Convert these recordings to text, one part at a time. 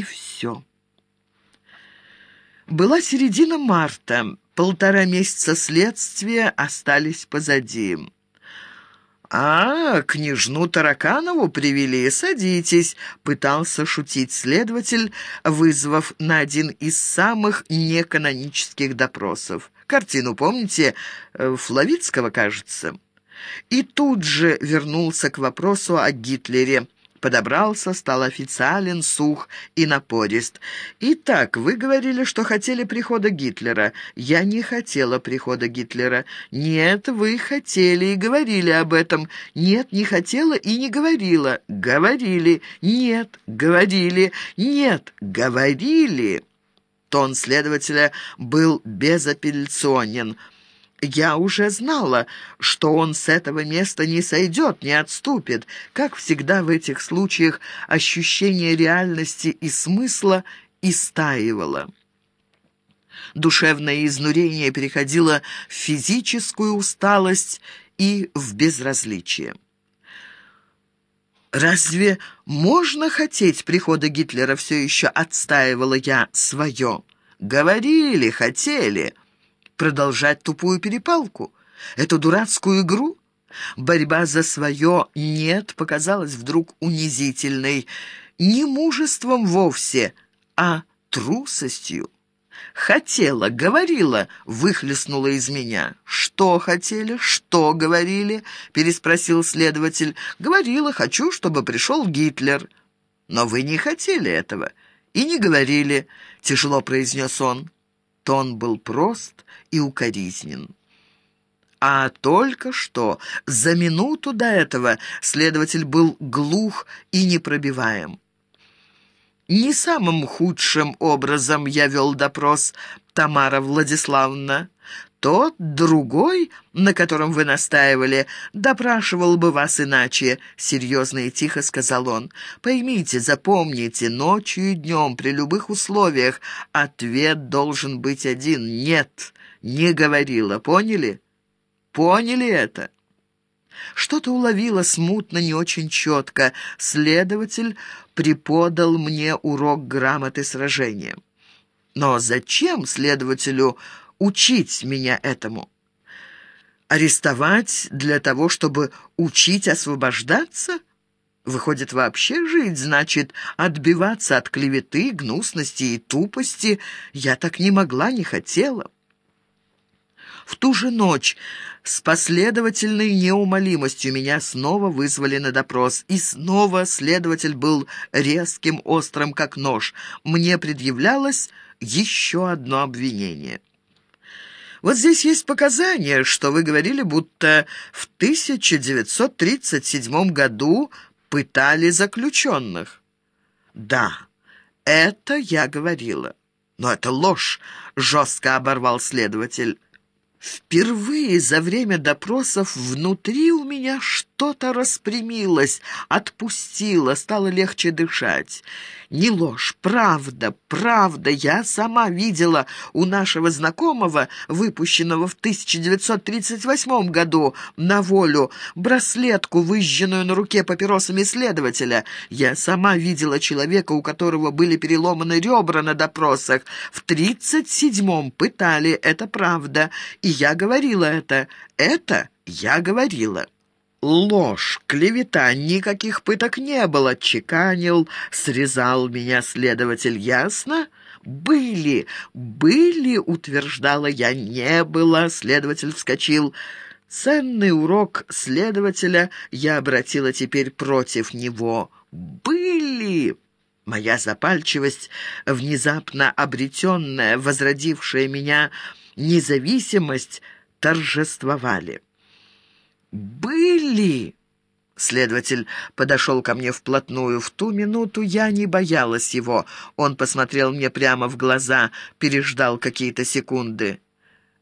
и все. Была середина марта. Полтора месяца следствия остались позади. «А, княжну Тараканову привели, садитесь», — пытался шутить следователь, вызвав на один из самых неканонических допросов. «Картину помните? Э, Флавицкого, кажется». И тут же вернулся к вопросу о Гитлере. Подобрался, стал официален, сух и напорист. «Итак, вы говорили, что хотели прихода Гитлера. Я не хотела прихода Гитлера. Нет, вы хотели и говорили об этом. Нет, не хотела и не говорила. Говорили. Нет, говорили. Нет, говорили». Тон следователя был безапелляционен – я уже знала, что он с этого места не сойдет, не отступит. Как всегда в этих случаях ощущение реальности и смысла истаивало. Душевное изнурение переходило в физическую усталость и в безразличие. «Разве можно хотеть прихода Гитлера?» все еще отстаивала я свое. «Говорили, хотели» продолжать тупую перепалку, эту дурацкую игру? Борьба за свое «нет» показалась вдруг унизительной, не мужеством вовсе, а трусостью. «Хотела, говорила», — выхлестнула из меня. «Что хотели? Что говорили?» — переспросил следователь. «Говорила, хочу, чтобы пришел Гитлер». «Но вы не хотели этого и не говорили», — тяжело произнес он. Тон был прост и укоризнен. А только что, за минуту до этого, следователь был глух и непробиваем. Не самым худшим образом я вел допрос, Тамара Владиславовна. Тот, другой, на котором вы настаивали, допрашивал бы вас иначе, — серьезно и тихо сказал он. Поймите, запомните, ночью и днем, при любых условиях, ответ должен быть один — нет, не говорила, поняли? Поняли это? Что-то уловила смутно, не очень четко. Следователь преподал мне урок грамоты сражения. Но зачем следователю учить меня этому. Арестовать для того, чтобы учить освобождаться? Выходит, вообще жить значит отбиваться от клеветы, гнусности и тупости. Я так не могла, не хотела. В ту же ночь с последовательной неумолимостью меня снова вызвали на допрос, и снова следователь был резким, острым, как нож. Мне предъявлялось еще одно обвинение. Вот здесь есть показания, что вы говорили, будто в 1937 году пытали заключенных. Да, это я говорила. Но это ложь, жестко оборвал следователь. Впервые за время допросов внутри у меня что-то распрямилось, отпустило, стало легче дышать. Не ложь, правда, правда. Я сама видела у нашего знакомого, выпущенного в 1938 году на волю, браслетку, выжженную на руке папиросами следователя. Я сама видела человека, у которого были переломаны ребра на допросах. В 37-м пытали, это правда. И я говорила это. Это я говорила. Ложь, клевета, никаких пыток не было, чеканил, срезал меня следователь, ясно? Были, были, утверждала я, не было, следователь вскочил. Ценный урок следователя я обратила теперь против него. Были! Моя запальчивость, внезапно обретенная, возродившая меня независимость, торжествовали. «Были!» Следователь подошел ко мне вплотную. В ту минуту я не боялась его. Он посмотрел мне прямо в глаза, переждал какие-то секунды.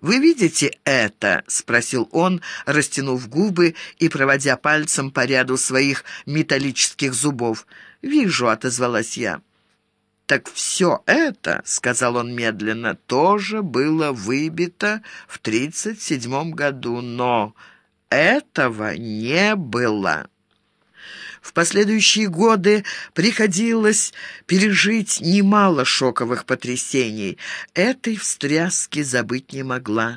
«Вы видите это?» — спросил он, растянув губы и проводя пальцем по ряду своих металлических зубов. «Вижу», — отозвалась я. «Так все это, — сказал он медленно, — тоже было выбито в тридцать седьмом году, но...» Этого не было. В последующие годы приходилось пережить немало шоковых потрясений. Этой встряски забыть не могла.